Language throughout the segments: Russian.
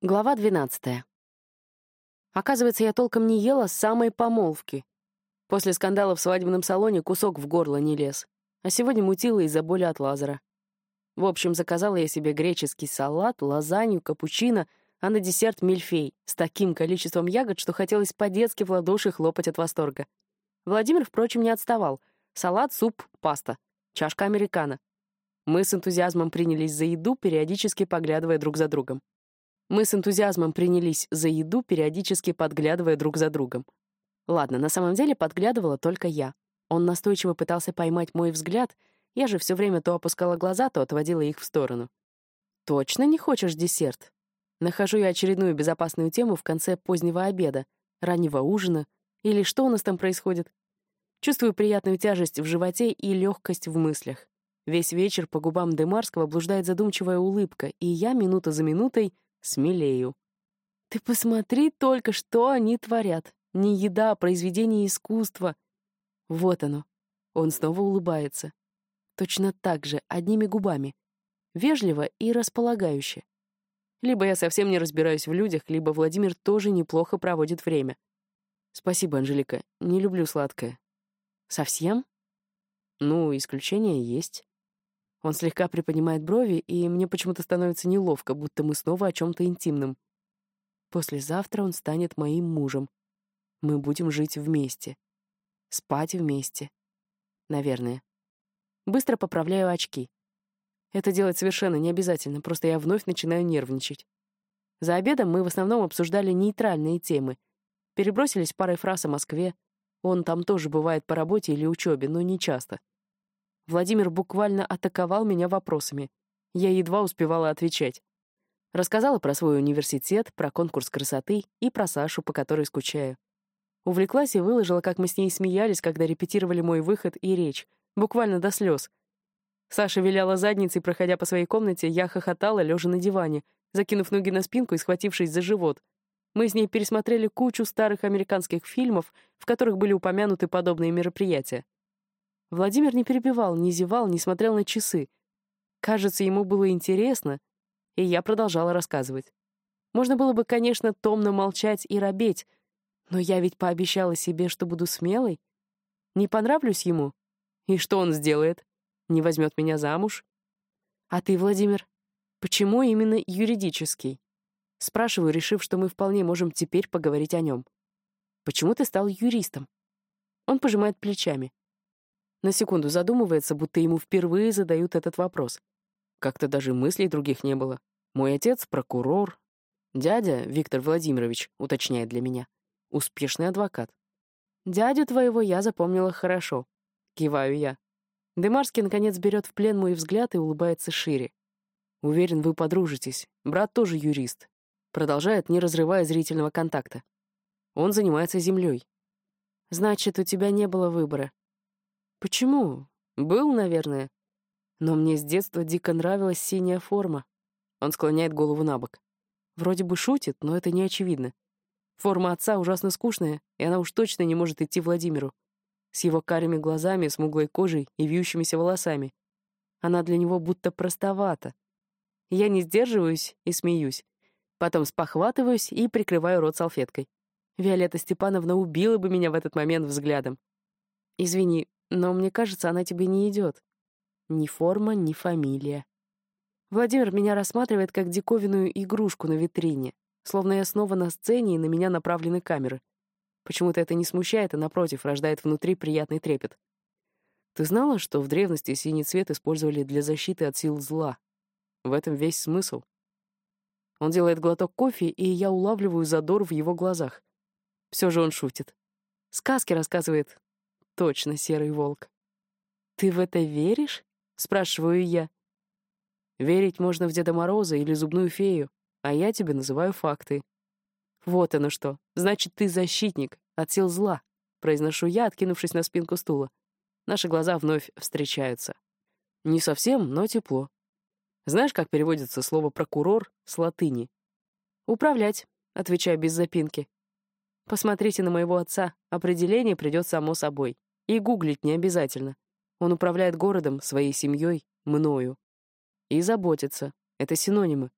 Глава 12. Оказывается, я толком не ела с самой помолвки. После скандала в свадебном салоне кусок в горло не лез, а сегодня мутила из-за боли от лазера. В общем, заказала я себе греческий салат, лазанью, капучино, а на десерт мильфей с таким количеством ягод, что хотелось по-детски в ладоши хлопать от восторга. Владимир, впрочем, не отставал. Салат, суп, паста. Чашка американо. Мы с энтузиазмом принялись за еду, периодически поглядывая друг за другом. Мы с энтузиазмом принялись за еду, периодически подглядывая друг за другом. Ладно, на самом деле подглядывала только я. Он настойчиво пытался поймать мой взгляд, я же все время то опускала глаза, то отводила их в сторону. «Точно не хочешь десерт?» Нахожу я очередную безопасную тему в конце позднего обеда, раннего ужина, или что у нас там происходит. Чувствую приятную тяжесть в животе и легкость в мыслях. Весь вечер по губам Демарского блуждает задумчивая улыбка, и я минута за минутой — смелею. Ты посмотри только, что они творят. Не еда, а произведение искусства. Вот оно. Он снова улыбается. Точно так же, одними губами. Вежливо и располагающе. Либо я совсем не разбираюсь в людях, либо Владимир тоже неплохо проводит время. Спасибо, Анжелика. Не люблю сладкое. Совсем? Ну, исключения есть. Он слегка приподнимает брови, и мне почему-то становится неловко, будто мы снова о чем-то интимном. Послезавтра он станет моим мужем. Мы будем жить вместе. Спать вместе. Наверное. Быстро поправляю очки. Это делать совершенно не обязательно, просто я вновь начинаю нервничать. За обедом мы в основном обсуждали нейтральные темы. Перебросились парой фраз о Москве. Он там тоже бывает по работе или учебе, но не часто. Владимир буквально атаковал меня вопросами. Я едва успевала отвечать. Рассказала про свой университет, про конкурс красоты и про Сашу, по которой скучаю. Увлеклась и выложила, как мы с ней смеялись, когда репетировали мой выход и речь, буквально до слез. Саша виляла задницей, проходя по своей комнате, я хохотала, лежа на диване, закинув ноги на спинку и схватившись за живот. Мы с ней пересмотрели кучу старых американских фильмов, в которых были упомянуты подобные мероприятия. Владимир не перебивал, не зевал, не смотрел на часы. Кажется, ему было интересно, и я продолжала рассказывать. Можно было бы, конечно, томно молчать и робеть, но я ведь пообещала себе, что буду смелой. Не понравлюсь ему? И что он сделает? Не возьмет меня замуж? А ты, Владимир, почему именно юридический? Спрашиваю, решив, что мы вполне можем теперь поговорить о нем. Почему ты стал юристом? Он пожимает плечами. На секунду задумывается, будто ему впервые задают этот вопрос. Как-то даже мыслей других не было. Мой отец — прокурор. Дядя, Виктор Владимирович, уточняет для меня, успешный адвокат. Дядю твоего я запомнила хорошо. Киваю я. Демарский, наконец, берет в плен мой взгляд и улыбается шире. Уверен, вы подружитесь. Брат тоже юрист. Продолжает, не разрывая зрительного контакта. Он занимается землей. Значит, у тебя не было выбора. Почему? Был, наверное. Но мне с детства дико нравилась синяя форма. Он склоняет голову на бок. Вроде бы шутит, но это не очевидно. Форма отца ужасно скучная, и она уж точно не может идти Владимиру. С его карими глазами, смуглой кожей и вьющимися волосами. Она для него будто простовата. Я не сдерживаюсь и смеюсь. Потом спохватываюсь и прикрываю рот салфеткой. Виолетта Степановна убила бы меня в этот момент взглядом. «Извини, но мне кажется, она тебе не идет. Ни форма, ни фамилия. Владимир меня рассматривает как диковинную игрушку на витрине, словно я снова на сцене и на меня направлены камеры. Почему-то это не смущает, а напротив, рождает внутри приятный трепет. Ты знала, что в древности синий цвет использовали для защиты от сил зла? В этом весь смысл. Он делает глоток кофе, и я улавливаю задор в его глазах. Все же он шутит. Сказки рассказывает, Точно серый волк. «Ты в это веришь?» — спрашиваю я. «Верить можно в Деда Мороза или Зубную фею, а я тебе называю факты». «Вот оно что. Значит, ты защитник от сил зла», — произношу я, откинувшись на спинку стула. Наши глаза вновь встречаются. Не совсем, но тепло. Знаешь, как переводится слово «прокурор» с латыни? «Управлять», — отвечаю без запинки. Посмотрите на моего отца, определение придет само собой. И гуглить не обязательно. Он управляет городом, своей семьей, мною. И заботится. Это синонимы.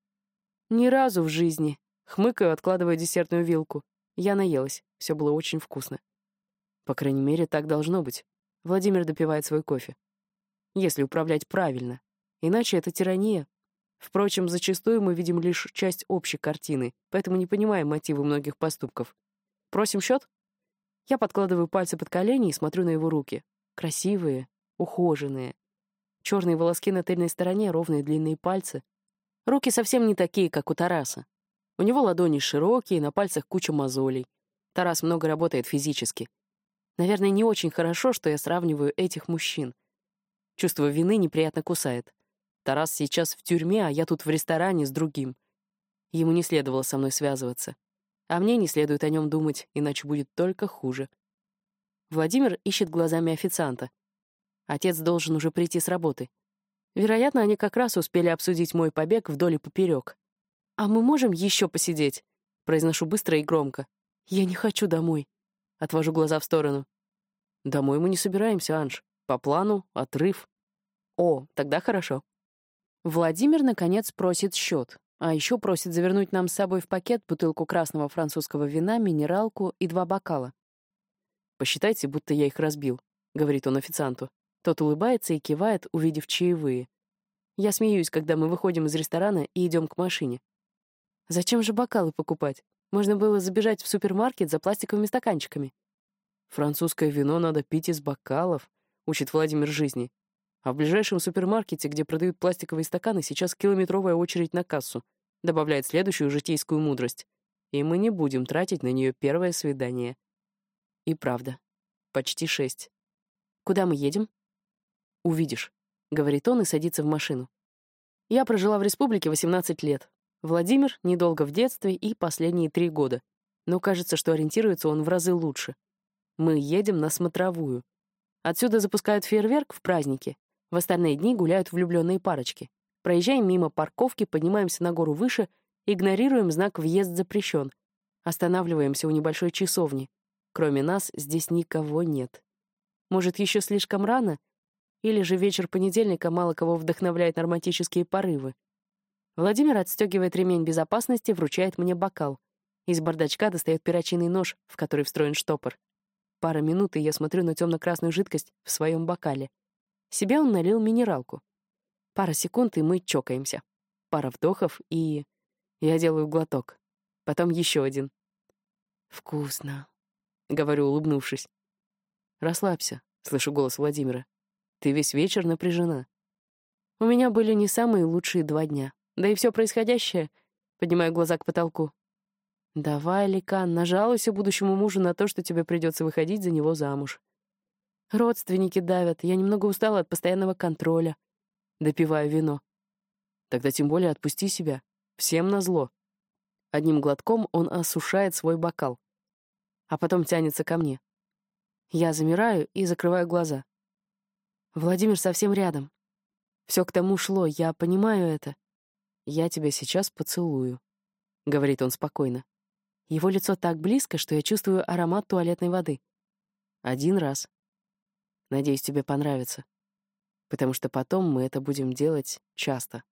Ни разу в жизни, Хмыкаю, откладывая десертную вилку. Я наелась, все было очень вкусно. По крайней мере, так должно быть. Владимир допивает свой кофе. Если управлять правильно. Иначе это тирания. Впрочем, зачастую мы видим лишь часть общей картины, поэтому не понимаем мотивы многих поступков. Просим счет? Я подкладываю пальцы под колени и смотрю на его руки. Красивые, ухоженные. Черные волоски на тыльной стороне, ровные длинные пальцы. Руки совсем не такие, как у Тараса. У него ладони широкие, на пальцах куча мозолей. Тарас много работает физически. Наверное, не очень хорошо, что я сравниваю этих мужчин. Чувство вины неприятно кусает. Тарас сейчас в тюрьме, а я тут в ресторане с другим. Ему не следовало со мной связываться. А мне не следует о нем думать, иначе будет только хуже. Владимир ищет глазами официанта. Отец должен уже прийти с работы. Вероятно, они как раз успели обсудить мой побег вдоль и поперек. «А мы можем еще посидеть?» Произношу быстро и громко. «Я не хочу домой». Отвожу глаза в сторону. «Домой мы не собираемся, Анж. По плану — отрыв». «О, тогда хорошо». Владимир, наконец, просит счет, а еще просит завернуть нам с собой в пакет бутылку красного французского вина, минералку и два бокала. «Посчитайте, будто я их разбил», — говорит он официанту. Тот улыбается и кивает, увидев чаевые. Я смеюсь, когда мы выходим из ресторана и идем к машине. Зачем же бокалы покупать? Можно было забежать в супермаркет за пластиковыми стаканчиками. Французское вино надо пить из бокалов, учит Владимир жизни. А в ближайшем супермаркете, где продают пластиковые стаканы, сейчас километровая очередь на кассу, добавляет следующую житейскую мудрость. И мы не будем тратить на нее первое свидание. И правда. Почти шесть. Куда мы едем? Увидишь, — говорит он и садится в машину. Я прожила в республике 18 лет, Владимир недолго в детстве и последние три года. Но кажется, что ориентируется он в разы лучше. Мы едем на смотровую. Отсюда запускают фейерверк в праздники. В остальные дни гуляют влюбленные парочки. Проезжаем мимо парковки, поднимаемся на гору выше, игнорируем знак «Въезд запрещен». Останавливаемся у небольшой часовни. Кроме нас здесь никого нет. Может, еще слишком рано? Или же вечер понедельника мало кого вдохновляет на романтические порывы? Владимир отстегивает ремень безопасности, вручает мне бокал. Из бардачка достает перочинный нож, в который встроен штопор. Пара минут, и я смотрю на темно-красную жидкость в своем бокале. Себе он налил минералку. Пара секунд, и мы чокаемся. Пара вдохов, и... Я делаю глоток. Потом еще один. «Вкусно», — говорю, улыбнувшись. «Расслабься», — слышу голос Владимира. «Ты весь вечер напряжена». У меня были не самые лучшие два дня. Да и все происходящее, поднимаю глаза к потолку. Давай, Ликан, нажалуйся будущему мужу на то, что тебе придется выходить за него замуж. Родственники давят, я немного устала от постоянного контроля. Допиваю вино. Тогда тем более отпусти себя. Всем назло. Одним глотком он осушает свой бокал, а потом тянется ко мне. Я замираю и закрываю глаза. Владимир совсем рядом. Все к тому шло, я понимаю это. «Я тебя сейчас поцелую», — говорит он спокойно. Его лицо так близко, что я чувствую аромат туалетной воды. Один раз. Надеюсь, тебе понравится. Потому что потом мы это будем делать часто.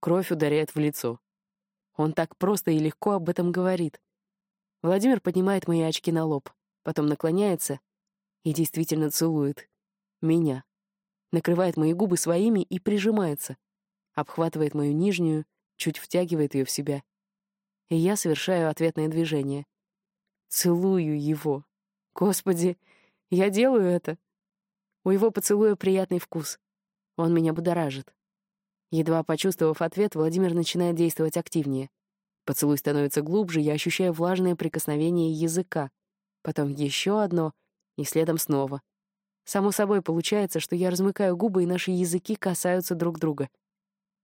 Кровь ударяет в лицо. Он так просто и легко об этом говорит. Владимир поднимает мои очки на лоб, потом наклоняется и действительно целует. Меня. Накрывает мои губы своими и прижимается обхватывает мою нижнюю, чуть втягивает ее в себя. И я совершаю ответное движение. Целую его. Господи, я делаю это. У его поцелуя приятный вкус. Он меня будоражит. Едва почувствовав ответ, Владимир начинает действовать активнее. Поцелуй становится глубже, я ощущаю влажное прикосновение языка. Потом еще одно, и следом снова. Само собой получается, что я размыкаю губы, и наши языки касаются друг друга.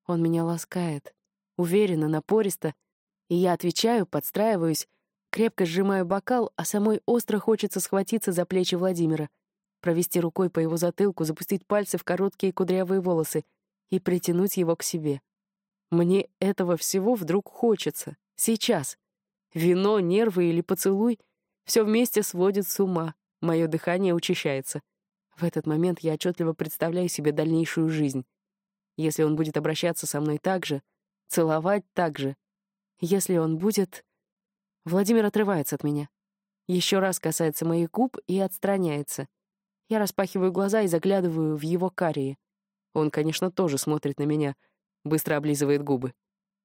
Он меня ласкает, уверенно, напористо, и я отвечаю, подстраиваюсь, крепко сжимаю бокал, а самой остро хочется схватиться за плечи Владимира, провести рукой по его затылку, запустить пальцы в короткие кудрявые волосы и притянуть его к себе. Мне этого всего вдруг хочется. Сейчас. Вино, нервы или поцелуй — все вместе сводит с ума. Мое дыхание учащается. В этот момент я отчетливо представляю себе дальнейшую жизнь. Если он будет обращаться со мной так же, целовать так же, Если он будет... Владимир отрывается от меня. Еще раз касается моих губ и отстраняется. Я распахиваю глаза и заглядываю в его карие. Он, конечно, тоже смотрит на меня, быстро облизывает губы.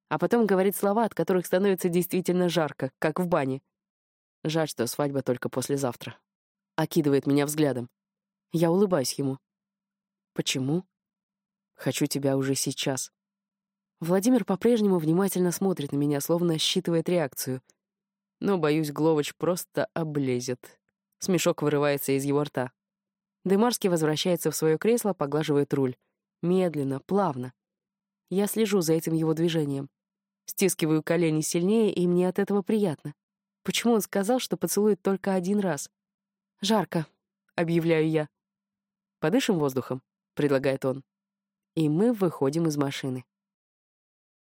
А потом говорит слова, от которых становится действительно жарко, как в бане. Жаль, что свадьба только послезавтра. Окидывает меня взглядом. Я улыбаюсь ему. Почему? Хочу тебя уже сейчас. Владимир по-прежнему внимательно смотрит на меня, словно считывает реакцию. Но, боюсь, Гловоч просто облезет. Смешок вырывается из его рта. Дымарский возвращается в свое кресло, поглаживает руль. Медленно, плавно. Я слежу за этим его движением. Стискиваю колени сильнее, и мне от этого приятно. Почему он сказал, что поцелует только один раз? «Жарко», — объявляю я. «Подышим воздухом», — предлагает он. И мы выходим из машины.